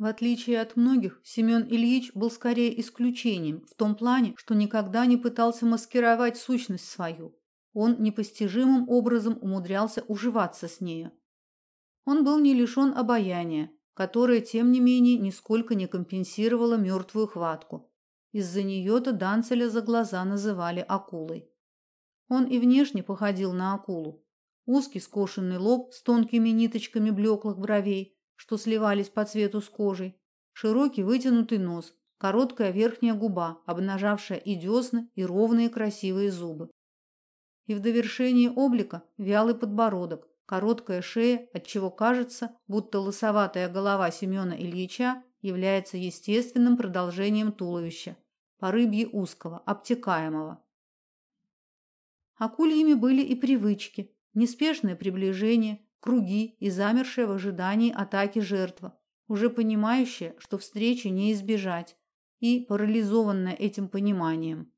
В отличие от многих, Семен Ильич был скорее исключением в том плане, что никогда не пытался маскировать сущность свою. Он непостижимым образом умудрялся уживаться с нею. Он был не лишен обаяния, которое, тем не менее, нисколько не компенсировало мертвую хватку. Из-за нее-то Данцеля за глаза называли акулой. Он и внешне походил на акулу. Узкий скошенный лоб с тонкими ниточками блеклых бровей, что сливались по цвету с кожей, широкий вытянутый нос, короткая верхняя губа, обнажавшая и десны, и ровные красивые зубы. И в довершении облика вялый подбородок, короткая шея, от чего кажется, будто лысоватая голова Семена Ильича является естественным продолжением туловища, по рыбье узкого, обтекаемого. Акульями были и привычки, неспешное приближение, круги и замершая в ожидании атаки жертва, уже понимающая, что встречи не избежать, и парализованная этим пониманием.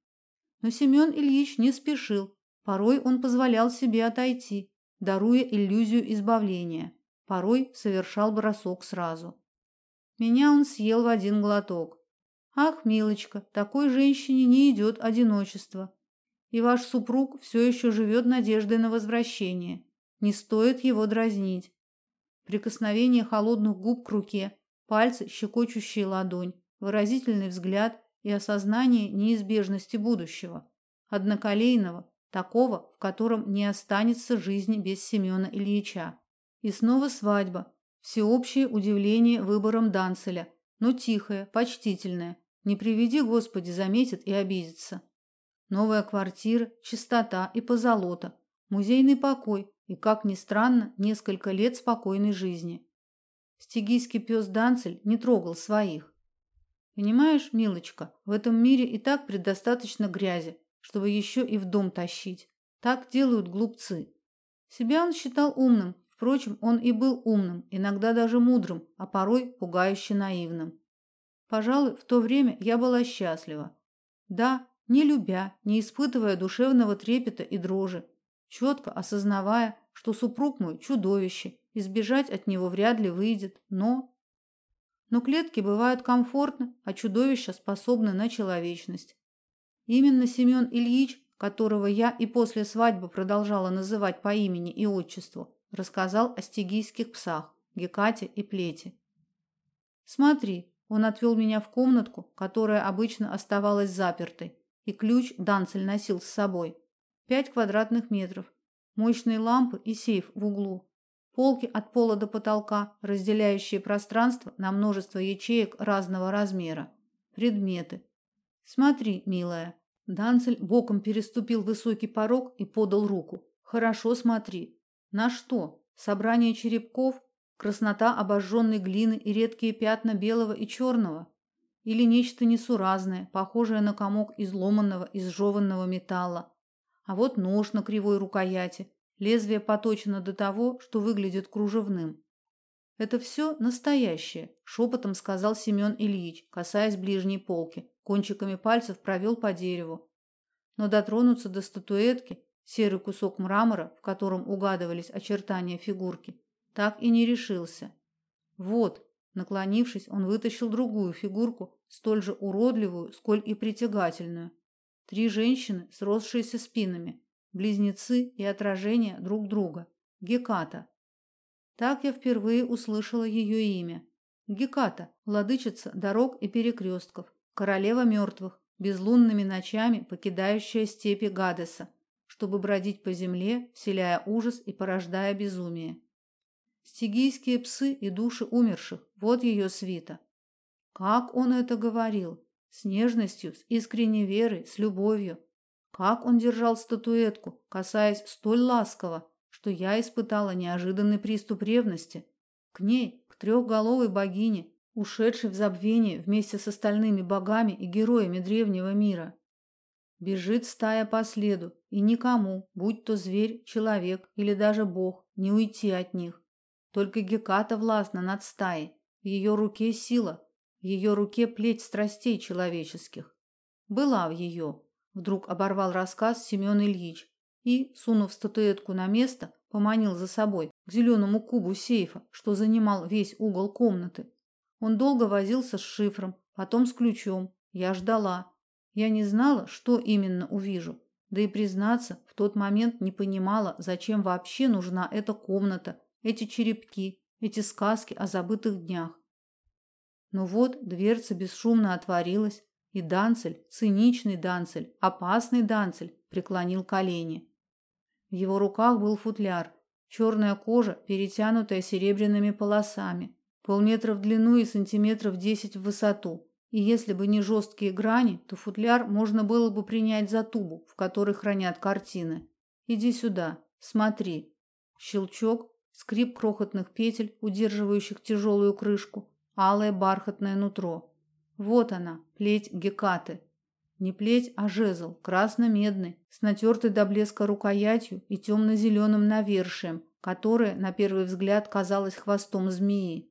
Но Семен Ильич не спешил, порой он позволял себе отойти, даруя иллюзию избавления, порой совершал бросок сразу. Меня он съел в один глоток. Ах, милочка, такой женщине не идет одиночество. И ваш супруг все еще живет надеждой на возвращение. Не стоит его дразнить. Прикосновение холодных губ к руке, пальцы, щекочущие ладонь, выразительный взгляд и осознание неизбежности будущего, одноколейного, такого, в котором не останется жизни без Семена Ильича. И снова свадьба, всеобщее удивление выбором Данцеля, но тихое, почтительное. Не приведи, Господи, заметит и обидится. Новая квартира, чистота и позолота, музейный покой, и, как ни странно, несколько лет спокойной жизни. Стигийский пес Данцель не трогал своих. Понимаешь, милочка, в этом мире и так предостаточно грязи, чтобы еще и в дом тащить. Так делают глупцы. Себя он считал умным, впрочем, он и был умным, иногда даже мудрым, а порой пугающе наивным. Пожалуй, в то время я была счастлива. Да, не любя, не испытывая душевного трепета и дрожи, четко осознавая, что супруг мой чудовище, избежать от него вряд ли выйдет, но но клетки бывают комфортны, а чудовища способны на человечность. Именно Семен Ильич, которого я и после свадьбы продолжала называть по имени и отчеству, рассказал о стигийских псах Гекате и Плете. Смотри, он отвел меня в комнатку, которая обычно оставалась запертой, и ключ Данцель носил с собой. Пять квадратных метров, мощные лампы и сейф в углу. Полки от пола до потолка, разделяющие пространство на множество ячеек разного размера. Предметы. Смотри, милая. Данцель боком переступил высокий порог и подал руку. Хорошо смотри. На что? Собрание черепков, краснота обожженной глины и редкие пятна белого и черного? Или нечто несуразное, похожее на комок изломанного, изжеванного металла, а вот нож на кривой рукояти, лезвие поточено до того, что выглядит кружевным. Это все настоящее, шепотом сказал Семен Ильич, касаясь ближней полки, кончиками пальцев провел по дереву. Но дотронуться до статуэтки, серый кусок мрамора, в котором угадывались очертания фигурки, так и не решился. Вот, наклонившись, он вытащил другую фигурку, столь же уродливую, сколь и притягательную. Три женщины, сросшиеся спинами, близнецы и отражение друг друга. Геката. Так я впервые услышала ее имя. Геката, владычица дорог и перекрестков, королева мертвых, безлунными ночами покидающая степи Гадеса, чтобы бродить по земле, вселяя ужас и порождая безумие. Стигийские псы и души умерших вот ее свита. Как он это говорил? С нежностью, с искренней верой, с любовью. Как он держал статуэтку, касаясь столь ласково, что я испытала неожиданный приступ ревности к ней, к трехголовой богине, ушедшей в забвение вместе с остальными богами и героями древнего мира. Бежит стая по следу, и никому, будь то зверь, человек или даже бог, не уйти от них. Только Геката властна над стаей, в ее руке сила, в ее руке плеть страстей человеческих. Была в ее. Вдруг оборвал рассказ Семен Ильич и, сунув статуэтку на место, поманил за собой к зеленому кубу сейфа, что занимал весь угол комнаты. Он долго возился с шифром, потом с ключом. Я ждала. Я не знала, что именно увижу. Да и признаться, в тот момент не понимала, зачем вообще нужна эта комната, эти черепки, эти сказки о забытых днях. Но вот дверца бесшумно отворилась, и Данцель, циничный Данцель, опасный Данцель, преклонил колени. В его руках был футляр, черная кожа, перетянутая серебряными полосами, полметра в длину и сантиметров десять в высоту. И если бы не жесткие грани, то футляр можно было бы принять за тубу, в которой хранят картины. Иди сюда, смотри. Щелчок, скрип крохотных петель, удерживающих тяжелую крышку, алое бархатное нутро. Вот она, плеть Гекаты. Не плеть, а жезл, красно-медный, с натертой до блеска рукоятью и темно-зеленым навершием, которое, на первый взгляд, казалось хвостом змеи.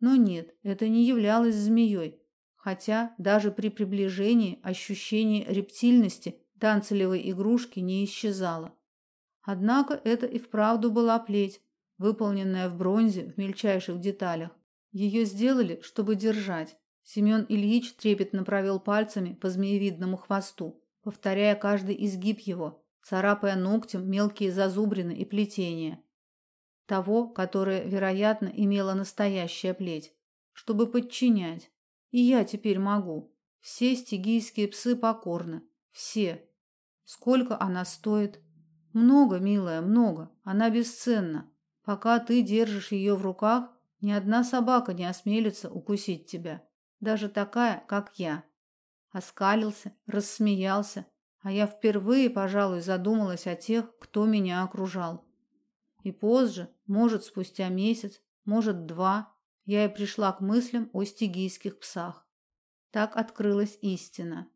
Но нет, это не являлось змеей, хотя даже при приближении ощущение рептильности танцелевой игрушки не исчезало. Однако это и вправду была плеть, выполненная в бронзе в мельчайших деталях. Ее сделали, чтобы держать. Семен Ильич трепетно провел пальцами по змеевидному хвосту, повторяя каждый изгиб его, царапая ногтем мелкие зазубрины и плетения. Того, которое, вероятно, имело настоящая плеть, чтобы подчинять, и я теперь могу. Все стигийские псы покорны. Все. Сколько она стоит? Много, милая, много. Она бесценна. Пока ты держишь ее в руках, ни одна собака не осмелится укусить тебя, даже такая, как я. Оскалился, рассмеялся, а я впервые, пожалуй, задумалась о тех, кто меня окружал. И позже, может, спустя месяц, может, два, я и пришла к мыслям о стигийских псах. Так открылась истина.